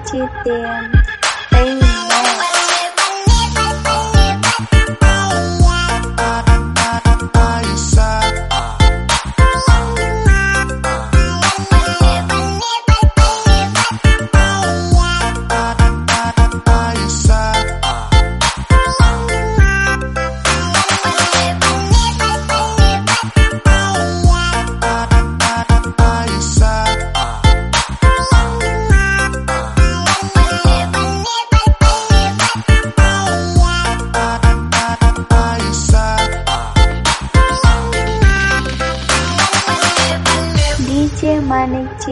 Chi.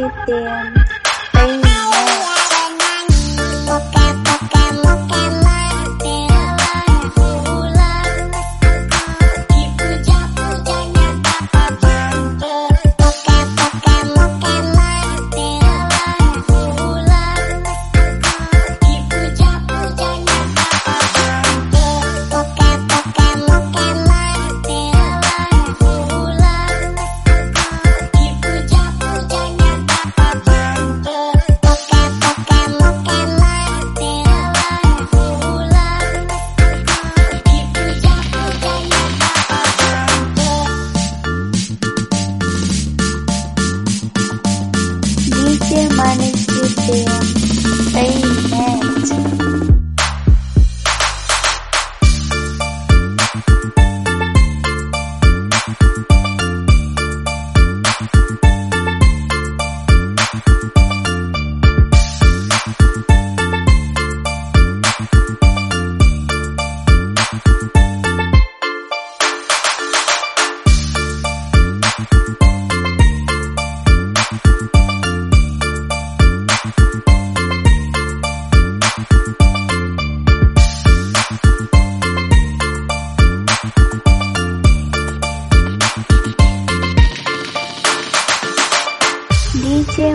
give them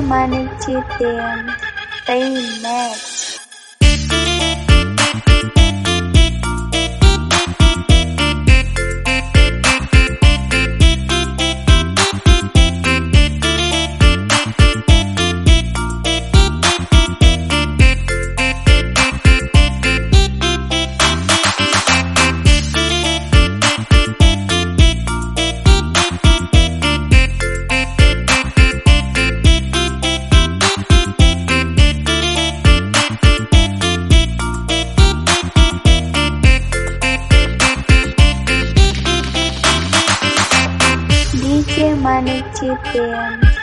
DJ Manik Citian Tay mẹ. chicken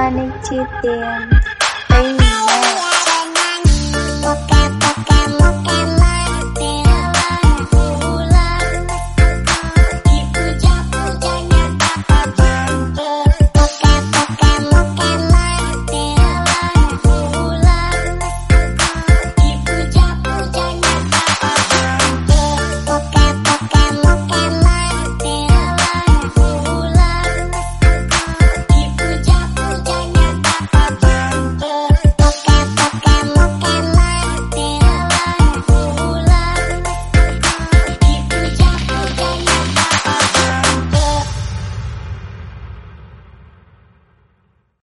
DJ Manik Citian